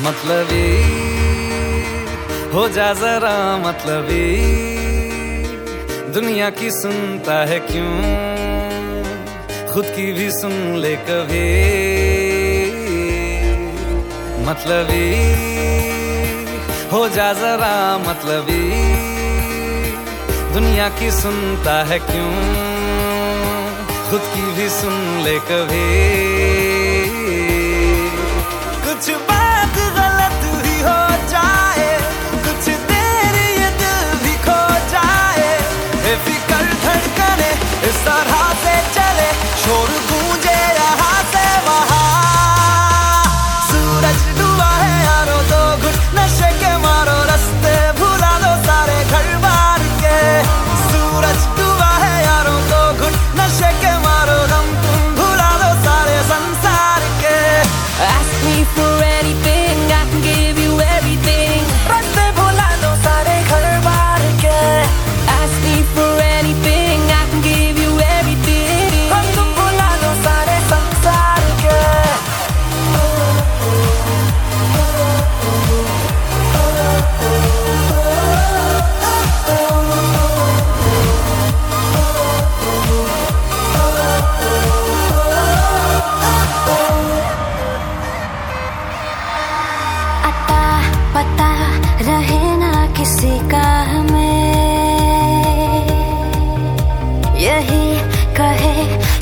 मतलबी। हो जा जरा मतलबी। दुनिया की सुनता है क्यों? खुद की भी सुन ले कभी। मतलबी। हो जा जरा मतलबी। दुनिया की सुनता है क्यों? खुद की भी सुन ले कभी। कुछ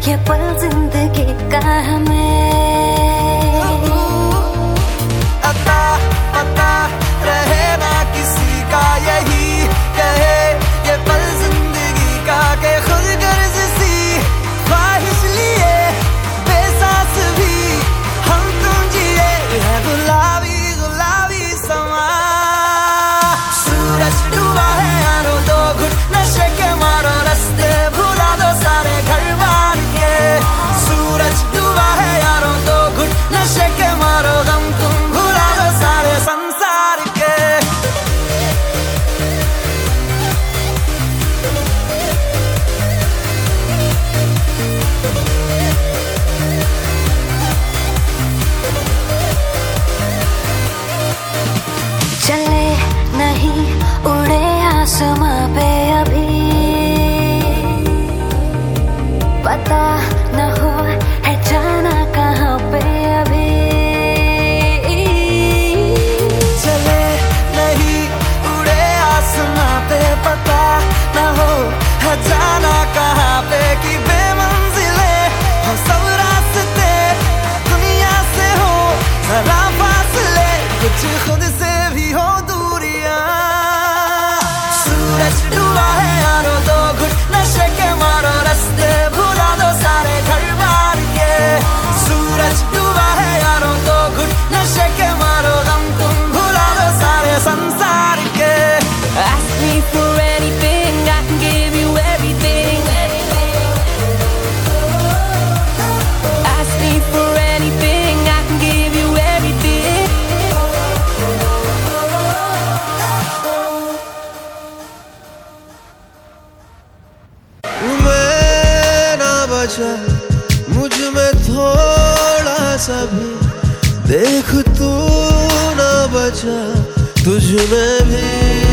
也会尽力。最后的 सा मुझमें थोड़ा सा भी। देख तू ना बचा तुझ में भी।